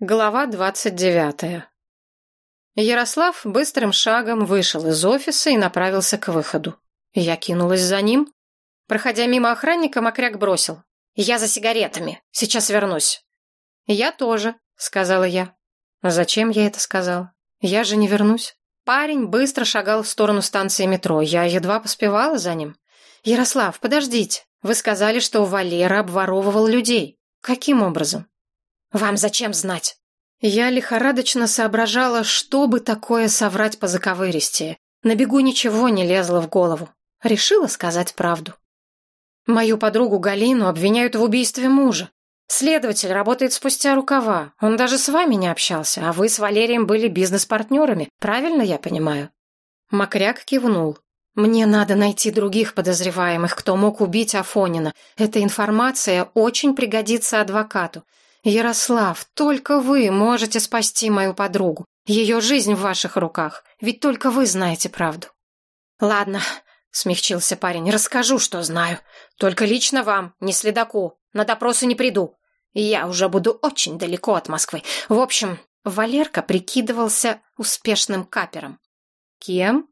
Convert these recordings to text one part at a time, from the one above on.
Глава двадцать девятая. Ярослав быстрым шагом вышел из офиса и направился к выходу. Я кинулась за ним. Проходя мимо охранника, Мокряк бросил. «Я за сигаретами. Сейчас вернусь». «Я тоже», — сказала я. «Зачем я это сказала? Я же не вернусь». Парень быстро шагал в сторону станции метро. Я едва поспевала за ним. «Ярослав, подождите. Вы сказали, что Валера обворовывал людей. Каким образом?» Вам зачем знать? Я лихорадочно соображала, что бы такое соврать по заковыристее. На бегу ничего не лезло в голову. Решила сказать правду. Мою подругу Галину обвиняют в убийстве мужа. Следователь работает спустя рукава. Он даже с вами не общался, а вы с Валерием были бизнес-партнерами. Правильно я понимаю?» Макряк кивнул. «Мне надо найти других подозреваемых, кто мог убить Афонина. Эта информация очень пригодится адвокату. «Ярослав, только вы можете спасти мою подругу. Ее жизнь в ваших руках, ведь только вы знаете правду». «Ладно», — смягчился парень, — «расскажу, что знаю. Только лично вам, не следаку. На допросы не приду. Я уже буду очень далеко от Москвы. В общем, Валерка прикидывался успешным капером». «Кем?»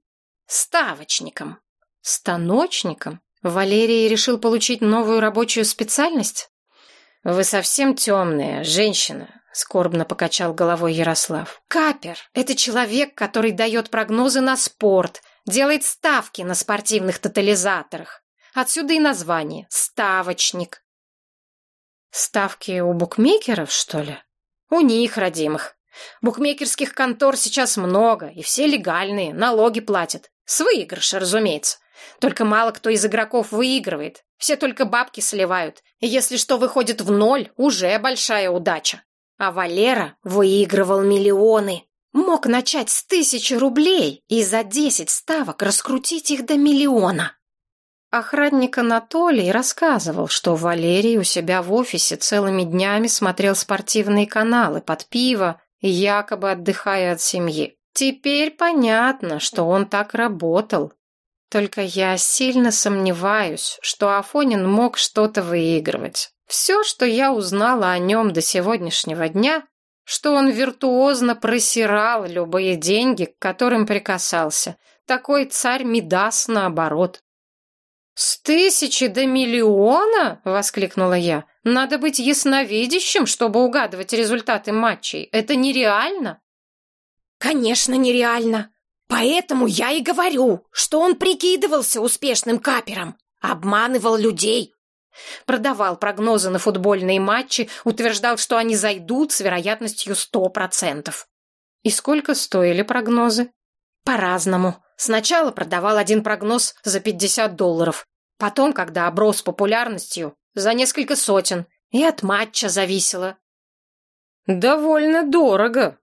«Ставочником». «Станочником?» Валерий решил получить новую рабочую специальность? «Вы совсем темная, женщина», — скорбно покачал головой Ярослав. «Капер — это человек, который дает прогнозы на спорт, делает ставки на спортивных тотализаторах. Отсюда и название — ставочник». «Ставки у букмекеров, что ли?» «У них, родимых. Букмекерских контор сейчас много, и все легальные, налоги платят. С выигрыша, разумеется. Только мало кто из игроков выигрывает. Все только бабки сливают. Если что выходит в ноль, уже большая удача. А Валера выигрывал миллионы. Мог начать с тысячи рублей и за десять ставок раскрутить их до миллиона. Охранник Анатолий рассказывал, что Валерий у себя в офисе целыми днями смотрел спортивные каналы под пиво, якобы отдыхая от семьи. Теперь понятно, что он так работал, только я сильно сомневаюсь, что Афонин мог что-то выигрывать. Все, что я узнала о нем до сегодняшнего дня, что он виртуозно просирал любые деньги, к которым прикасался. Такой царь Мидас наоборот. «С тысячи до миллиона?» — воскликнула я. «Надо быть ясновидящим, чтобы угадывать результаты матчей. Это нереально!» «Конечно, нереально!» Поэтому я и говорю, что он прикидывался успешным капером, обманывал людей. Продавал прогнозы на футбольные матчи, утверждал, что они зайдут с вероятностью сто процентов. И сколько стоили прогнозы? По-разному. Сначала продавал один прогноз за 50 долларов. Потом, когда оброс популярностью, за несколько сотен. И от матча зависело. «Довольно дорого»,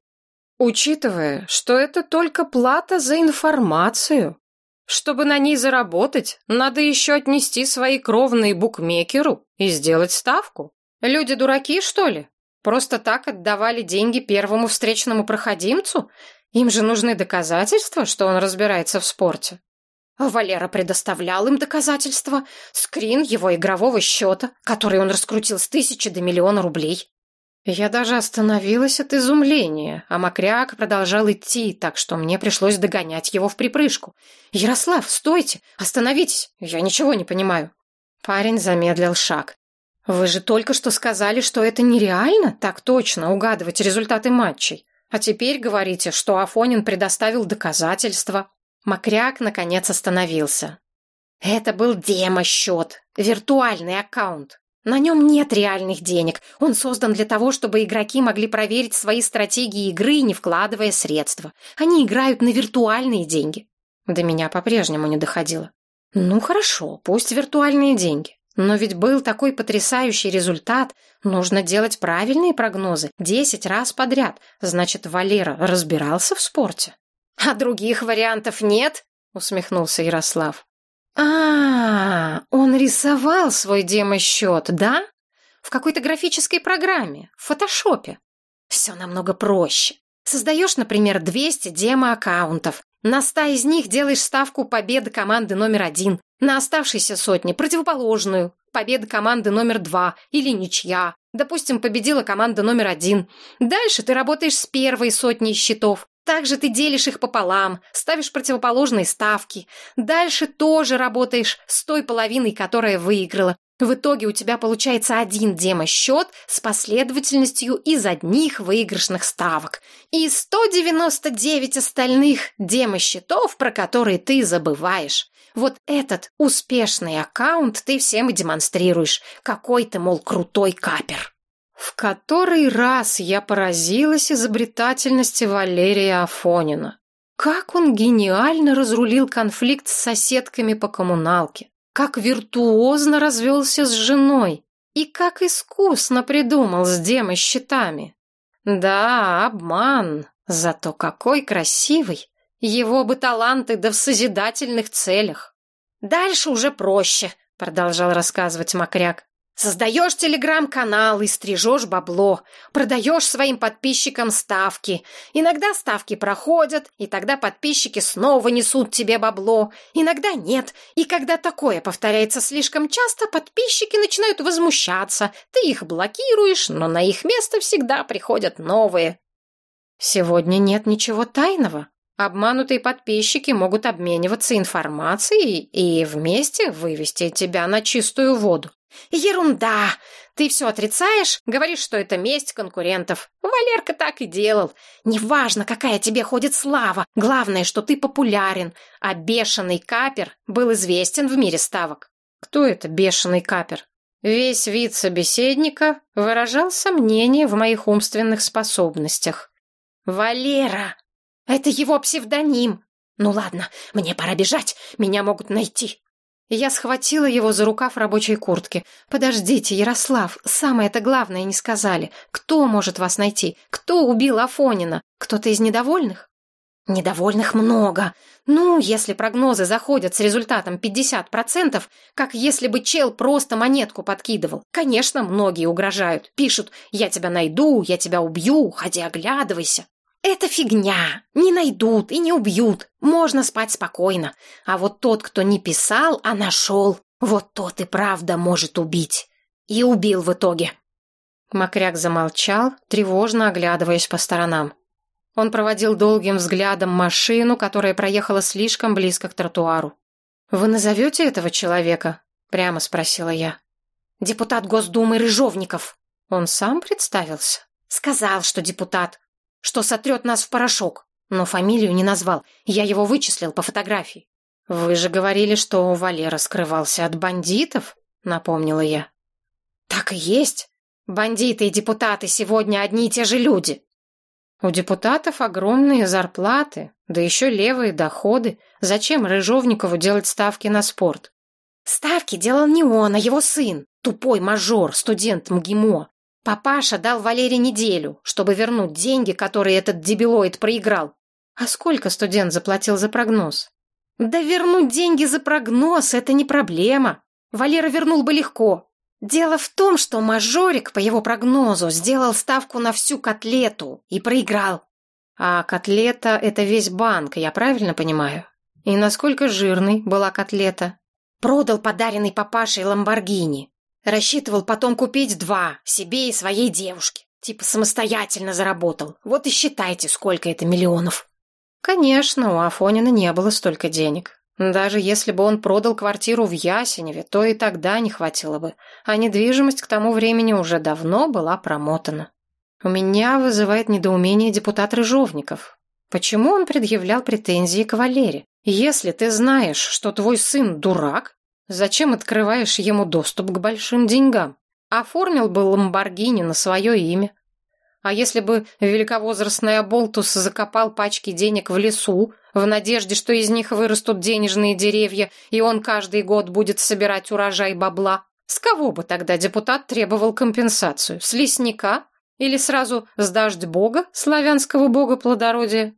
Учитывая, что это только плата за информацию. Чтобы на ней заработать, надо еще отнести свои кровные букмекеру и сделать ставку. Люди дураки, что ли? Просто так отдавали деньги первому встречному проходимцу? Им же нужны доказательства, что он разбирается в спорте. Валера предоставлял им доказательства. Скрин его игрового счета, который он раскрутил с тысячи до миллиона рублей. Я даже остановилась от изумления, а Макряк продолжал идти, так что мне пришлось догонять его в припрыжку. «Ярослав, стойте! Остановитесь! Я ничего не понимаю!» Парень замедлил шаг. «Вы же только что сказали, что это нереально так точно угадывать результаты матчей. А теперь говорите, что Афонин предоставил доказательства». Макряк, наконец, остановился. «Это был демо-счет, виртуальный аккаунт. На нем нет реальных денег. Он создан для того, чтобы игроки могли проверить свои стратегии игры, не вкладывая средства. Они играют на виртуальные деньги. До меня по-прежнему не доходило. Ну хорошо, пусть виртуальные деньги. Но ведь был такой потрясающий результат. Нужно делать правильные прогнозы. Десять раз подряд. Значит, Валера разбирался в спорте? А других вариантов нет? Усмехнулся Ярослав. А, он рисовал свой демо-счет, да? В какой-то графической программе, в фотошопе. Все намного проще. Создаешь, например, 200 демо-аккаунтов. На 100 из них делаешь ставку победы команды номер один. На оставшиеся сотни – противоположную. Победа команды номер два или ничья. Допустим, победила команда номер один. Дальше ты работаешь с первой сотней счетов. Также ты делишь их пополам, ставишь противоположные ставки. Дальше тоже работаешь с той половиной, которая выиграла. В итоге у тебя получается один демо-счет с последовательностью из одних выигрышных ставок и 199 остальных демо-счетов, про которые ты забываешь. Вот этот успешный аккаунт ты всем и демонстрируешь. Какой ты, мол, крутой капер. В который раз я поразилась изобретательности Валерия Афонина. Как он гениально разрулил конфликт с соседками по коммуналке. Как виртуозно развелся с женой. И как искусно придумал с демо-счетами. Да, обман. Зато какой красивый. Его бы таланты да в созидательных целях. Дальше уже проще, продолжал рассказывать Макряк. Создаешь телеграм-канал и стрижешь бабло, продаешь своим подписчикам ставки. Иногда ставки проходят, и тогда подписчики снова несут тебе бабло. Иногда нет, и когда такое повторяется слишком часто, подписчики начинают возмущаться. Ты их блокируешь, но на их место всегда приходят новые. Сегодня нет ничего тайного. Обманутые подписчики могут обмениваться информацией и вместе вывести тебя на чистую воду. Ерунда! Ты все отрицаешь, говоришь, что это месть конкурентов. Валерка так и делал. Неважно, какая тебе ходит слава, главное, что ты популярен. А бешеный капер был известен в мире ставок. Кто это бешеный капер? Весь вид собеседника выражал сомнение в моих умственных способностях. «Валера! Это его псевдоним! Ну ладно, мне пора бежать, меня могут найти!» Я схватила его за рукав рабочей куртки. «Подождите, Ярослав, самое-то главное не сказали. Кто может вас найти? Кто убил Афонина? Кто-то из недовольных?» «Недовольных много. Ну, если прогнозы заходят с результатом 50%, как если бы чел просто монетку подкидывал. Конечно, многие угрожают. Пишут «Я тебя найду, я тебя убью, ходи оглядывайся». «Это фигня. Не найдут и не убьют. Можно спать спокойно. А вот тот, кто не писал, а нашел, вот тот и правда может убить. И убил в итоге». Макряк замолчал, тревожно оглядываясь по сторонам. Он проводил долгим взглядом машину, которая проехала слишком близко к тротуару. «Вы назовете этого человека?» — прямо спросила я. «Депутат Госдумы Рыжовников». Он сам представился? «Сказал, что депутат что сотрет нас в порошок, но фамилию не назвал. Я его вычислил по фотографии. Вы же говорили, что Валера скрывался от бандитов, напомнила я. Так и есть. Бандиты и депутаты сегодня одни и те же люди. У депутатов огромные зарплаты, да еще левые доходы. Зачем Рыжовникову делать ставки на спорт? Ставки делал не он, а его сын, тупой мажор, студент МГИМО. Папаша дал Валере неделю, чтобы вернуть деньги, которые этот дебилоид проиграл. А сколько студент заплатил за прогноз? Да вернуть деньги за прогноз — это не проблема. Валера вернул бы легко. Дело в том, что мажорик, по его прогнозу, сделал ставку на всю котлету и проиграл. А котлета — это весь банк, я правильно понимаю? И насколько жирной была котлета? Продал подаренный папашей Ламборгини. Рассчитывал потом купить два, себе и своей девушке. Типа самостоятельно заработал. Вот и считайте, сколько это миллионов. Конечно, у Афонина не было столько денег. Даже если бы он продал квартиру в Ясеневе, то и тогда не хватило бы. А недвижимость к тому времени уже давно была промотана. У меня вызывает недоумение депутат Рыжовников. Почему он предъявлял претензии к Валере? Если ты знаешь, что твой сын дурак, Зачем открываешь ему доступ к большим деньгам? Оформил бы Ламборгини на свое имя. А если бы великовозрастный Аболтус закопал пачки денег в лесу, в надежде, что из них вырастут денежные деревья, и он каждый год будет собирать урожай бабла, с кого бы тогда депутат требовал компенсацию? С лесника? Или сразу с дождь бога, славянского бога плодородия?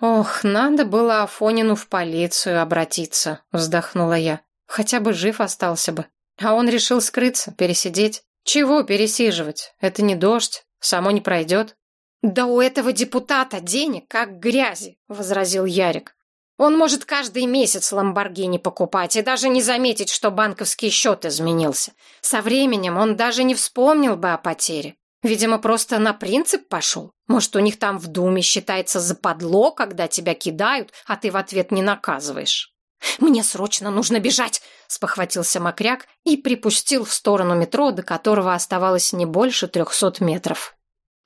Ох, надо было Афонину в полицию обратиться, вздохнула я. Хотя бы жив остался бы. А он решил скрыться, пересидеть. Чего пересиживать? Это не дождь, само не пройдет. «Да у этого депутата денег как грязи», — возразил Ярик. Он может каждый месяц Ламборгини покупать и даже не заметить, что банковский счет изменился. Со временем он даже не вспомнил бы о потере. Видимо, просто на принцип пошел. Может, у них там в Думе считается западло, когда тебя кидают, а ты в ответ не наказываешь. «Мне срочно нужно бежать!» — спохватился Мокряк и припустил в сторону метро, до которого оставалось не больше трехсот метров.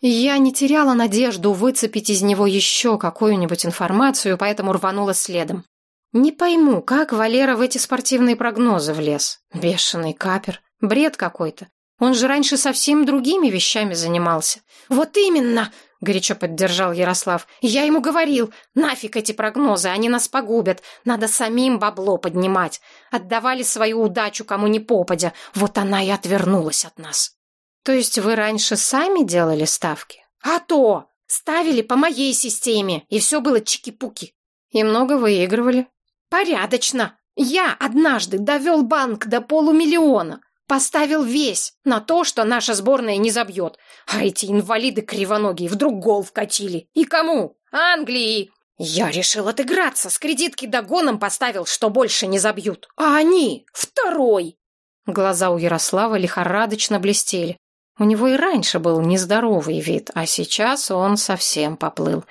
Я не теряла надежду выцепить из него еще какую-нибудь информацию, поэтому рванула следом. Не пойму, как Валера в эти спортивные прогнозы влез. Бешеный капер. Бред какой-то. Он же раньше совсем другими вещами занимался. Вот именно, горячо поддержал Ярослав. Я ему говорил, нафиг эти прогнозы, они нас погубят. Надо самим бабло поднимать. Отдавали свою удачу кому ни попадя. Вот она и отвернулась от нас. То есть вы раньше сами делали ставки? А то! Ставили по моей системе, и все было чики-пуки. И много выигрывали? Порядочно. Я однажды довел банк до полумиллиона. Поставил весь на то, что наша сборная не забьет. А эти инвалиды кривоногие вдруг гол вкатили. И кому? Англии. Я решил отыграться, с кредитки догоном поставил, что больше не забьют. А они — второй. Глаза у Ярослава лихорадочно блестели. У него и раньше был нездоровый вид, а сейчас он совсем поплыл.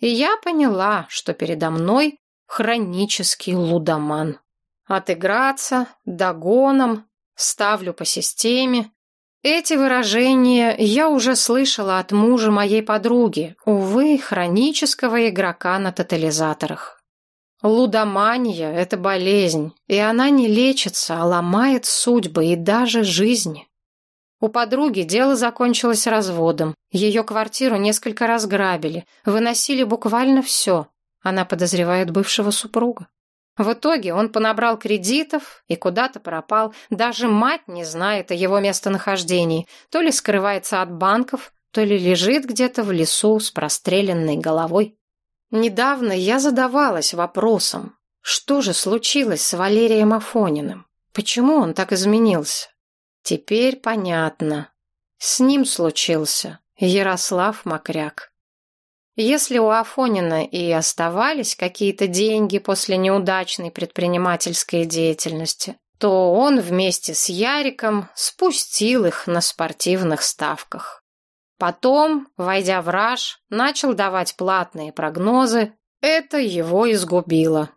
И я поняла, что передо мной хронический лудоман. Отыграться, догоном, ставлю по системе. Эти выражения я уже слышала от мужа моей подруги, увы, хронического игрока на тотализаторах. Лудомания — это болезнь, и она не лечится, а ломает судьбы и даже жизни. У подруги дело закончилось разводом. Ее квартиру несколько раз грабили, выносили буквально все. Она подозревает бывшего супруга. В итоге он понабрал кредитов и куда-то пропал. Даже мать не знает о его местонахождении. То ли скрывается от банков, то ли лежит где-то в лесу с простреленной головой. Недавно я задавалась вопросом, что же случилось с Валерием Афониным? Почему он так изменился? Теперь понятно. С ним случился Ярослав Макряк. Если у Афонина и оставались какие-то деньги после неудачной предпринимательской деятельности, то он вместе с Яриком спустил их на спортивных ставках. Потом, войдя в раж, начал давать платные прогнозы. Это его изгубило.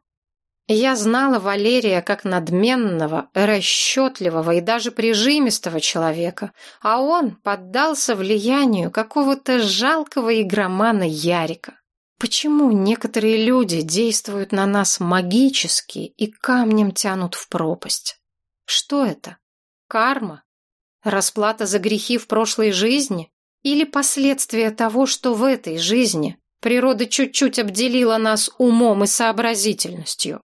Я знала Валерия как надменного, расчетливого и даже прижимистого человека, а он поддался влиянию какого-то жалкого игромана Ярика. Почему некоторые люди действуют на нас магически и камнем тянут в пропасть? Что это? Карма? Расплата за грехи в прошлой жизни? Или последствия того, что в этой жизни природа чуть-чуть обделила нас умом и сообразительностью?